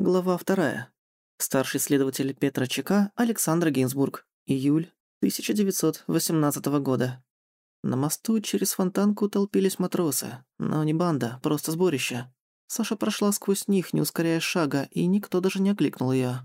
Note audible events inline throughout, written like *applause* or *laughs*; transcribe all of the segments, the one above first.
Глава вторая. Старший следователь Петра ЧК Александр Гинзбург. Июль 1918 года. На мосту через фонтанку толпились матросы. Но не банда, просто сборище. Саша прошла сквозь них, не ускоряя шага, и никто даже не окликнул её.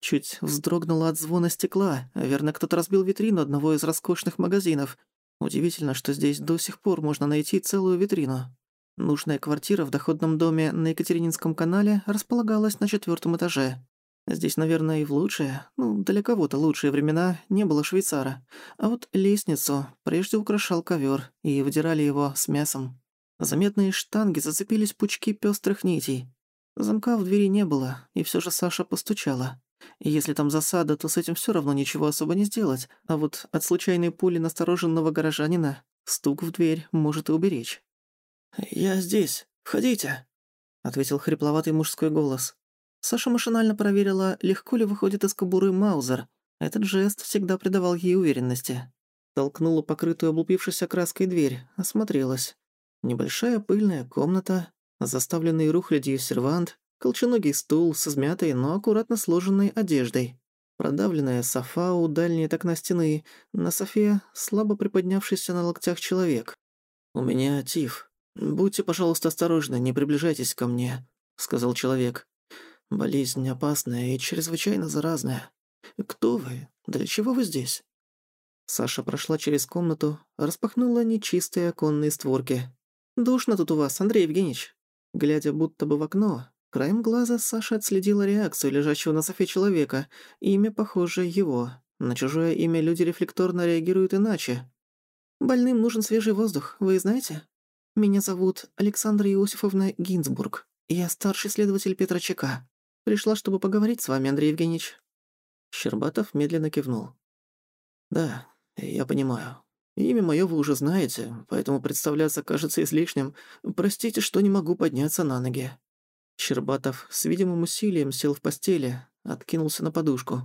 Чуть вздрогнула от звона стекла. Верно, кто-то разбил витрину одного из роскошных магазинов. Удивительно, что здесь до сих пор можно найти целую витрину. Нужная квартира в доходном доме на Екатерининском канале располагалась на четвертом этаже. Здесь, наверное, и в лучшие, ну, для кого-то лучшие времена не было швейцара. А вот лестницу прежде украшал ковер, и выдирали его с мясом. Заметные штанги зацепились пучки пестрых нитей. Замка в двери не было, и все же Саша постучала. Если там засада, то с этим все равно ничего особо не сделать, а вот от случайной пули настороженного горожанина стук в дверь может и уберечь. «Я здесь. Входите», — ответил хрипловатый мужской голос. Саша машинально проверила, легко ли выходит из кобуры Маузер. Этот жест всегда придавал ей уверенности. Толкнула покрытую облупившейся краской дверь, осмотрелась. Небольшая пыльная комната, заставленный рухлядью сервант, колченогий стул с измятой, но аккуратно сложенной одеждой. Продавленная софа у дальней так на стены, на софе слабо приподнявшийся на локтях человек. «У меня тиф. Будьте, пожалуйста, осторожны, не приближайтесь ко мне», — сказал человек. «Болезнь опасная и чрезвычайно заразная. Кто вы? Для чего вы здесь?» Саша прошла через комнату, распахнула нечистые оконные створки. «Душно тут у вас, Андрей Евгеньевич». Глядя будто бы в окно, Краем глаза Саша отследила реакцию лежащего на софе человека. Имя похоже его. На чужое имя люди рефлекторно реагируют иначе. «Больным нужен свежий воздух, вы знаете? Меня зовут Александра Иосифовна Гинзбург. Я старший следователь Петра ЧК. Пришла, чтобы поговорить с вами, Андрей Евгеньевич». Щербатов медленно кивнул. «Да, я понимаю. Имя моё вы уже знаете, поэтому представляться кажется излишним. Простите, что не могу подняться на ноги. Щербатов с видимым усилием сел в постели, откинулся на подушку.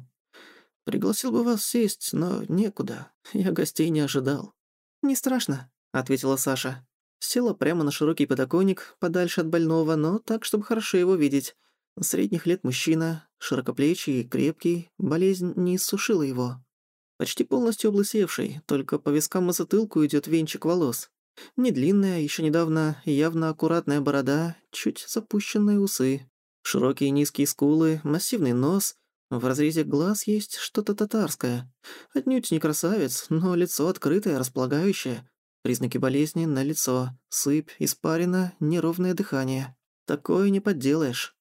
«Пригласил бы вас сесть, но некуда. Я гостей не ожидал». «Не страшно», — ответила Саша. Села прямо на широкий подоконник, подальше от больного, но так, чтобы хорошо его видеть. Средних лет мужчина, широкоплечий крепкий, болезнь не иссушила его. Почти полностью облысевший, только по вискам и затылку идет венчик волос. Недлинная, еще недавно явно аккуратная борода, чуть запущенные усы, широкие низкие скулы, массивный нос. В разрезе глаз есть что-то татарское. Отнюдь не красавец, но лицо открытое, располагающее. Признаки болезни на лицо, сыпь, испарина, неровное дыхание. Такое не подделаешь.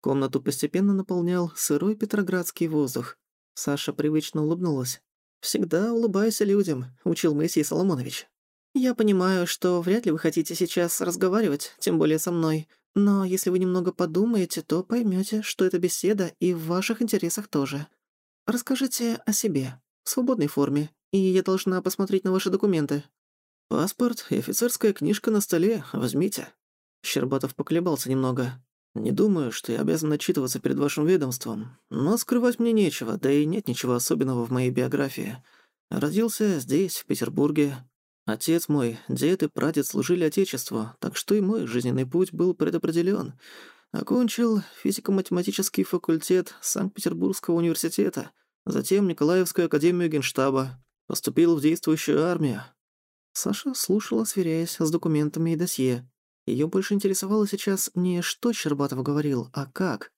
Комнату постепенно наполнял сырой петроградский воздух. Саша привычно улыбнулась. «Всегда улыбайся людям», — учил Моисей Соломонович. «Я понимаю, что вряд ли вы хотите сейчас разговаривать, тем более со мной. Но если вы немного подумаете, то поймете, что это беседа и в ваших интересах тоже. Расскажите о себе, в свободной форме, и я должна посмотреть на ваши документы». «Паспорт и офицерская книжка на столе, возьмите». Щербатов поколебался немного. «Не думаю, что я обязан отчитываться перед вашим ведомством, но скрывать мне нечего, да и нет ничего особенного в моей биографии. Родился здесь, в Петербурге, Отец мой, дед и прадед служили Отечеству, так что и мой жизненный путь был предопределён. Окончил физико-математический факультет Санкт-Петербургского университета, затем Николаевскую академию генштаба, поступил в действующую армию. Саша слушала, сверяясь с документами и досье. Её больше интересовало сейчас не что Щербатов говорил, а как.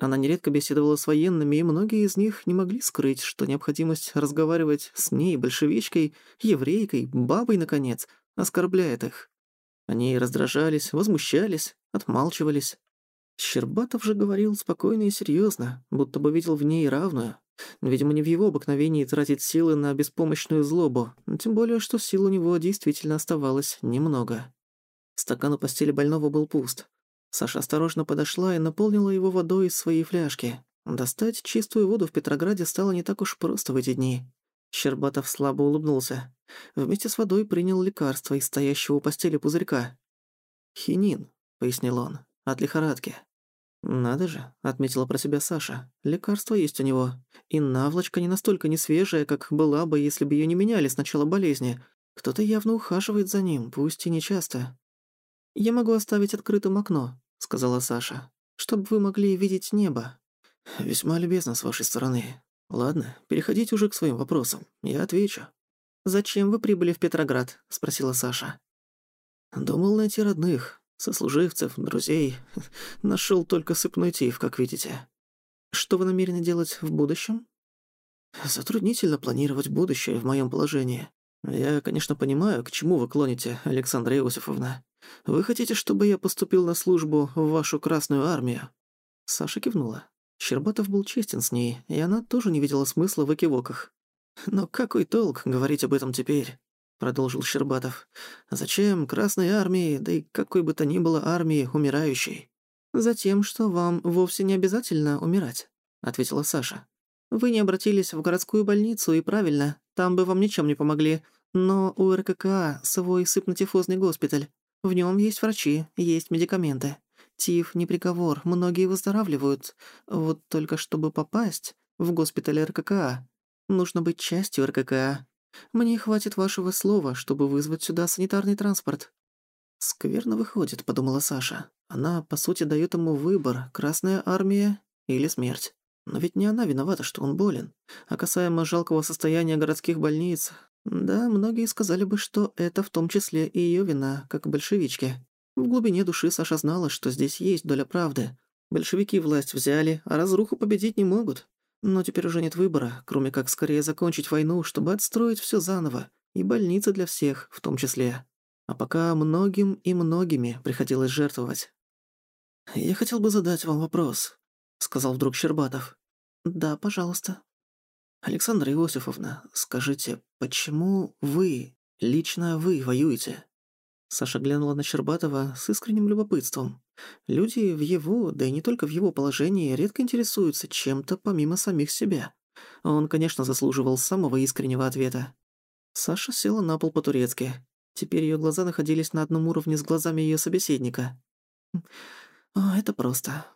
Она нередко беседовала с военными, и многие из них не могли скрыть, что необходимость разговаривать с ней, большевичкой, еврейкой, бабой, наконец, оскорбляет их. Они раздражались, возмущались, отмалчивались. Щербатов же говорил спокойно и серьезно, будто бы видел в ней равную. Видимо, не в его обыкновении тратить силы на беспомощную злобу, тем более, что сил у него действительно оставалось немного. Стакан у постели больного был пуст. Саша осторожно подошла и наполнила его водой из своей фляжки. Достать чистую воду в Петрограде стало не так уж просто в эти дни. Щербатов слабо улыбнулся. Вместе с водой принял лекарство из стоящего у постели пузырька. «Хинин», — пояснил он, — «от лихорадки». «Надо же», — отметила про себя Саша. «Лекарство есть у него. И наволочка не настолько несвежая, как была бы, если бы ее не меняли с начала болезни. Кто-то явно ухаживает за ним, пусть и не часто. Я могу оставить открытым окно», сказала Саша. чтобы вы могли видеть небо». «Весьма любезно с вашей стороны. Ладно, переходите уже к своим вопросам. Я отвечу». «Зачем вы прибыли в Петроград?» — спросила Саша. «Думал найти родных, сослуживцев, друзей. *laughs* Нашел только сыпной тиф, как видите». «Что вы намерены делать в будущем?» «Затруднительно планировать будущее в моем положении. Я, конечно, понимаю, к чему вы клоните, Александра Иосифовна. Вы хотите, чтобы я поступил на службу в вашу Красную Армию?» Саша кивнула. Щербатов был честен с ней, и она тоже не видела смысла в экивоках. «Но какой толк говорить об этом теперь?» — продолжил Щербатов. «Зачем Красной Армии, да и какой бы то ни было армии, умирающей?» «Затем, что вам вовсе не обязательно умирать», — ответила Саша. «Вы не обратились в городскую больницу, и правильно, там бы вам ничем не помогли. Но у РККА свой сыпнотифозный госпиталь. В нем есть врачи, есть медикаменты. Тиф не приговор, многие выздоравливают. Вот только чтобы попасть в госпиталь РККА, нужно быть частью РККА. Мне хватит вашего слова, чтобы вызвать сюда санитарный транспорт». «Скверно выходит», — подумала Саша. «Она, по сути, даёт ему выбор, Красная Армия или смерть». Но ведь не она виновата, что он болен. А касаемо жалкого состояния городских больниц, да, многие сказали бы, что это в том числе и её вина, как большевички. В глубине души Саша знала, что здесь есть доля правды. Большевики власть взяли, а разруху победить не могут. Но теперь уже нет выбора, кроме как скорее закончить войну, чтобы отстроить всё заново. И больницы для всех, в том числе. А пока многим и многими приходилось жертвовать. «Я хотел бы задать вам вопрос», — сказал вдруг Щербатов. «Да, пожалуйста». «Александра Иосифовна, скажите, почему вы, лично вы, воюете?» Саша глянула на Щербатова с искренним любопытством. Люди в его, да и не только в его положении, редко интересуются чем-то помимо самих себя. Он, конечно, заслуживал самого искреннего ответа. Саша села на пол по-турецки. Теперь её глаза находились на одном уровне с глазами её собеседника. «О, это просто.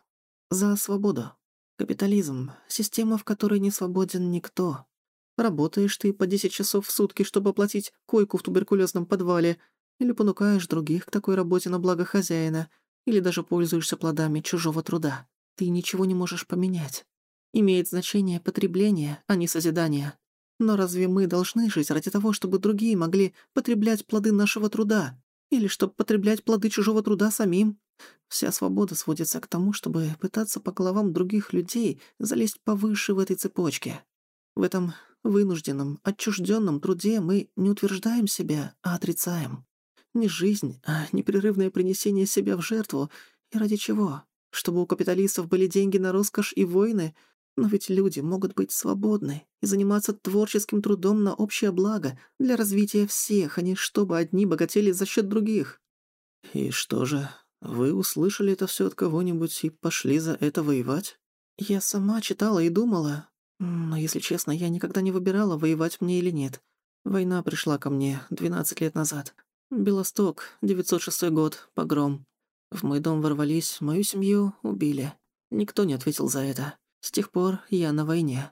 За свободу. Капитализм — система, в которой не свободен никто. Работаешь ты по 10 часов в сутки, чтобы оплатить койку в туберкулезном подвале, или понукаешь других к такой работе на благо хозяина, или даже пользуешься плодами чужого труда. Ты ничего не можешь поменять. Имеет значение потребление, а не созидание. Но разве мы должны жить ради того, чтобы другие могли потреблять плоды нашего труда? Или чтобы потреблять плоды чужого труда самим? Вся свобода сводится к тому, чтобы пытаться по головам других людей залезть повыше в этой цепочке. В этом вынужденном, отчужденном труде мы не утверждаем себя, а отрицаем. Не жизнь, а непрерывное принесение себя в жертву. И ради чего? Чтобы у капиталистов были деньги на роскошь и войны? Но ведь люди могут быть свободны и заниматься творческим трудом на общее благо для развития всех, а не чтобы одни богатели за счет других. И что же, вы услышали это все от кого-нибудь и пошли за это воевать? Я сама читала и думала. Но, если честно, я никогда не выбирала, воевать мне или нет. Война пришла ко мне 12 лет назад. Белосток, 906 год, погром. В мой дом ворвались, мою семью убили. Никто не ответил за это. С тех пор я на войне».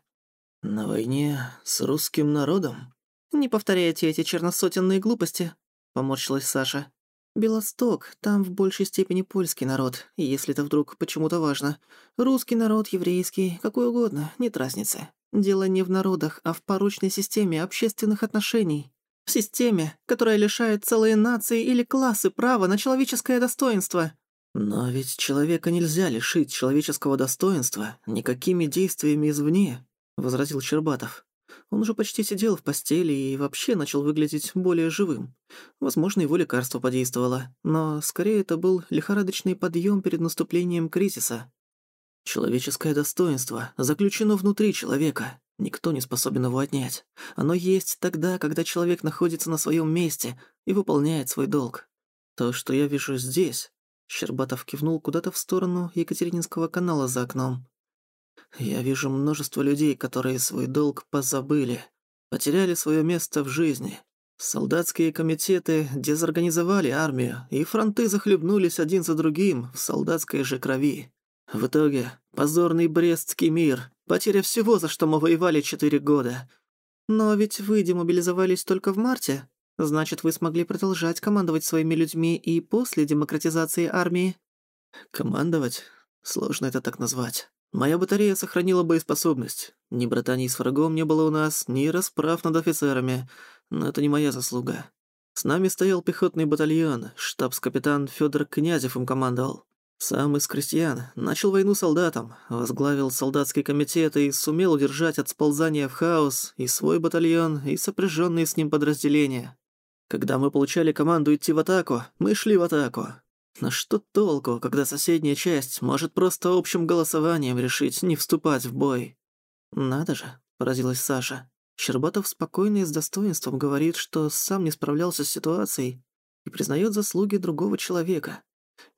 «На войне с русским народом?» «Не повторяйте эти черносотенные глупости», — поморщилась Саша. «Белосток, там в большей степени польский народ, если это вдруг почему-то важно. Русский народ, еврейский, какой угодно, нет разницы. Дело не в народах, а в порочной системе общественных отношений. В системе, которая лишает целые нации или классы права на человеческое достоинство. «Но ведь человека нельзя лишить человеческого достоинства никакими действиями извне», — возразил Щербатов. Он уже почти сидел в постели и вообще начал выглядеть более живым. Возможно, его лекарство подействовало, но скорее это был лихорадочный подъем перед наступлением кризиса. Человеческое достоинство заключено внутри человека. Никто не способен его отнять. Оно есть тогда, когда человек находится на своем месте и выполняет свой долг. То, что я вижу здесь, Щербатов кивнул куда-то в сторону Екатерининского канала за окном. «Я вижу множество людей, которые свой долг позабыли, потеряли свое место в жизни. Солдатские комитеты дезорганизовали армию, и фронты захлебнулись один за другим в солдатской же крови. В итоге позорный Брестский мир, потеря всего, за что мы воевали четыре года. Но ведь вы демобилизовались только в марте», Значит, вы смогли продолжать командовать своими людьми и после демократизации армии?» «Командовать? Сложно это так назвать. Моя батарея сохранила боеспособность. Ни братаний с врагом не было у нас, ни расправ над офицерами. Но это не моя заслуга. С нами стоял пехотный батальон, штабс-капитан Федор Князев им командовал. Сам из крестьян, начал войну солдатом, возглавил солдатский комитет и сумел удержать от сползания в хаос и свой батальон, и сопряженные с ним подразделения. Когда мы получали команду идти в атаку, мы шли в атаку. Но что толку, когда соседняя часть может просто общим голосованием решить не вступать в бой? «Надо же», — поразилась Саша. Щербатов спокойно и с достоинством говорит, что сам не справлялся с ситуацией и признает заслуги другого человека.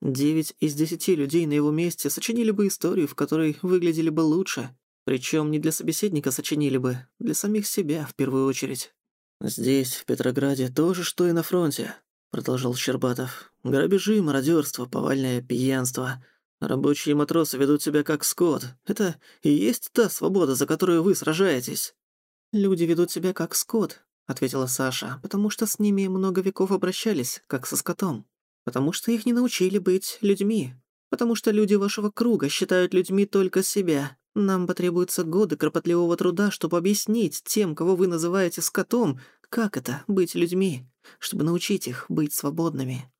Девять из десяти людей на его месте сочинили бы историю, в которой выглядели бы лучше. Причем не для собеседника сочинили бы, для самих себя в первую очередь. «Здесь, в Петрограде, тоже что и на фронте», — продолжал Щербатов. «Грабежи, мародерство, повальное пьянство. Рабочие матросы ведут себя как скот. Это и есть та свобода, за которую вы сражаетесь». «Люди ведут себя как скот», — ответила Саша, «потому что с ними много веков обращались, как со скотом». Потому что их не научили быть людьми. Потому что люди вашего круга считают людьми только себя. Нам потребуются годы кропотливого труда, чтобы объяснить тем, кого вы называете скотом, как это — быть людьми, чтобы научить их быть свободными».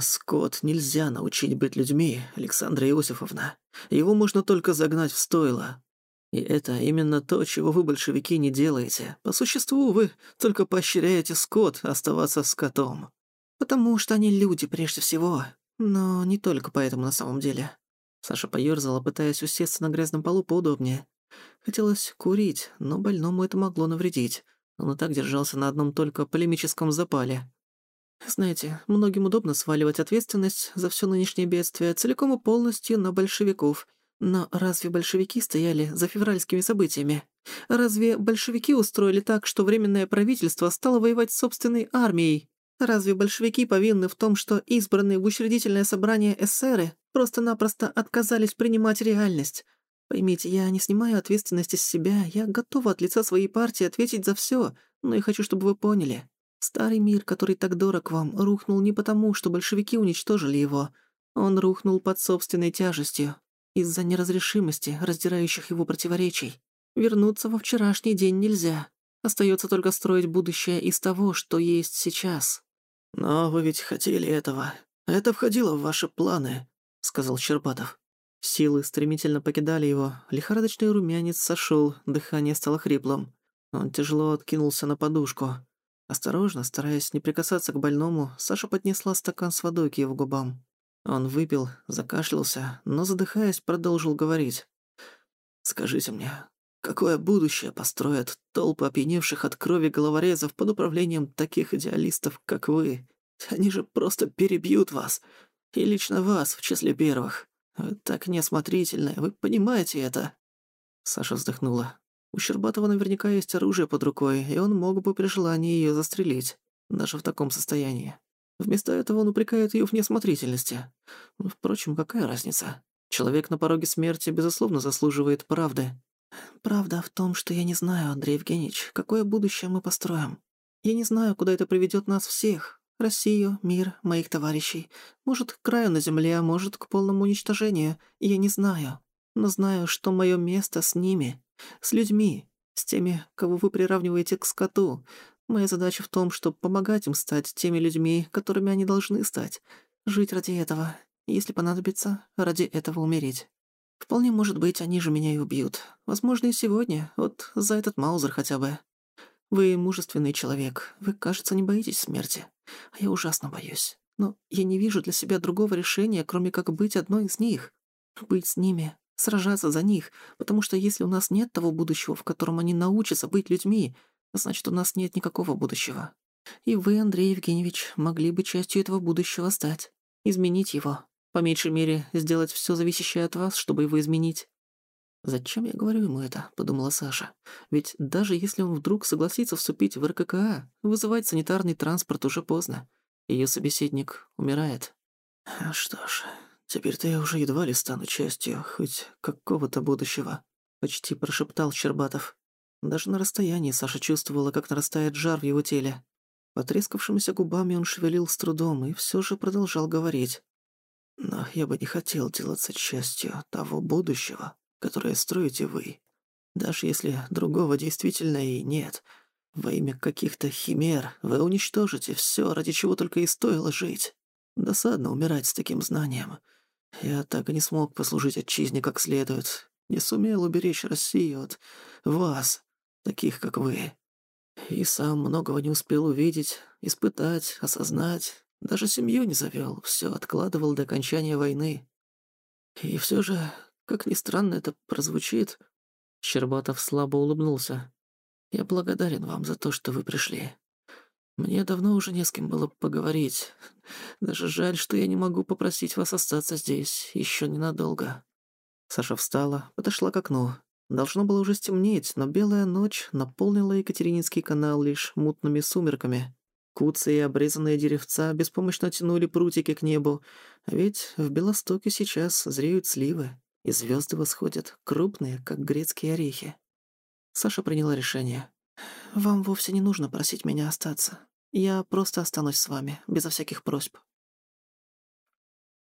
«Скот нельзя научить быть людьми, Александра Иосифовна. Его можно только загнать в стойло. И это именно то, чего вы, большевики, не делаете. По существу вы только поощряете скот оставаться скотом. «Потому что они люди прежде всего. Но не только поэтому на самом деле». Саша поёрзала, пытаясь усесться на грязном полу поудобнее. Хотелось курить, но больному это могло навредить. Он и так держался на одном только полемическом запале. Знаете, многим удобно сваливать ответственность за всё нынешнее бедствие целиком и полностью на большевиков. Но разве большевики стояли за февральскими событиями? Разве большевики устроили так, что Временное правительство стало воевать с собственной армией? Разве большевики повинны в том, что избранные в учредительное собрание эсеры просто-напросто отказались принимать реальность? Поймите, я не снимаю ответственности с себя, я готова от лица своей партии ответить за всё, но я хочу, чтобы вы поняли. Старый мир, который так дорог вам, рухнул не потому, что большевики уничтожили его. Он рухнул под собственной тяжестью, из-за неразрешимости, раздирающих его противоречий. Вернуться во вчерашний день нельзя. Остаётся только строить будущее из того, что есть сейчас. «Но вы ведь хотели этого. Это входило в ваши планы», — сказал Щербатов. Силы стремительно покидали его, лихорадочный румянец сошел, дыхание стало хриплым. Он тяжело откинулся на подушку. Осторожно, стараясь не прикасаться к больному, Саша поднесла стакан с водой к его губам. Он выпил, закашлялся, но, задыхаясь, продолжил говорить. «Скажите мне, какое будущее построят толпы опьяневших от крови головорезов под управлением таких идеалистов, как вы. Они же просто перебьют вас. И лично вас в числе первых. Вы так неосмотрительны, вы понимаете это?» Саша вздохнула. У Щербатова наверняка есть оружие под рукой, и он мог бы при желании её застрелить, даже в таком состоянии. Вместо этого он упрекает её в неосмотрительности. Впрочем, какая разница? Человек на пороге смерти, безусловно, заслуживает правды. «Правда в том, что я не знаю, Андрей Евгеньевич, какое будущее мы построим. Я не знаю, куда это приведет нас всех. Россию, мир, моих товарищей. Может, к краю на земле, а может, к полному уничтожению. Я не знаю. Но знаю, что мое место с ними. С людьми. С теми, кого вы приравниваете к скоту. Моя задача в том, чтобы помогать им стать теми людьми, которыми они должны стать. Жить ради этого. Если понадобится, ради этого умереть. Вполне может быть, они же меня и убьют. Возможно, и сегодня, вот за этот Маузер хотя бы. Вы мужественный человек, вы, кажется, не боитесь смерти. А я ужасно боюсь. Но я не вижу для себя другого решения, кроме как быть одной из них. Быть с ними, сражаться за них, потому что если у нас нет того будущего, в котором они научатся быть людьми, значит, у нас нет никакого будущего. И вы, Андрей Евгеньевич, могли бы частью этого будущего стать, изменить его. По меньшей мере, сделать все зависящее от вас, чтобы его изменить». «Зачем я говорю ему это?» — подумала Саша. «Ведь даже если он вдруг согласится вступить в РККА, вызывать санитарный транспорт уже поздно. Ее собеседник умирает». «А «Что ж, теперь-то я уже едва ли стану частью хоть какого-то будущего», — почти прошептал Щербатов. Даже на расстоянии Саша чувствовала, как нарастает жар в его теле. Потрескавшимися губами он шевелил с трудом и все же продолжал говорить. Но я бы не хотел делаться частью того будущего, которое строите вы. Даже если другого действительно и нет, во имя каких-то химер вы уничтожите все, ради чего только и стоило жить. Досадно умирать с таким знанием. Я так и не смог послужить отчизне как следует. Не сумел уберечь Россию от вас, таких как вы. И сам многого не успел увидеть, испытать, осознать. Даже семью не завел, все откладывал до окончания войны. И все же, как ни странно это прозвучит, Щербатов слабо улыбнулся. «Я благодарен вам за то, что вы пришли. Мне давно уже не с кем было поговорить. Даже жаль, что я не могу попросить вас остаться здесь еще ненадолго». Саша встала, подошла к окну. Должно было уже стемнеть, но белая ночь наполнила Екатерининский канал лишь мутными сумерками. Куцы и обрезанные деревца беспомощно тянули прутики к небу, а ведь в Белостоке сейчас зреют сливы, и звезды восходят, крупные, как грецкие орехи. Саша приняла решение. «Вам вовсе не нужно просить меня остаться. Я просто останусь с вами, безо всяких просьб.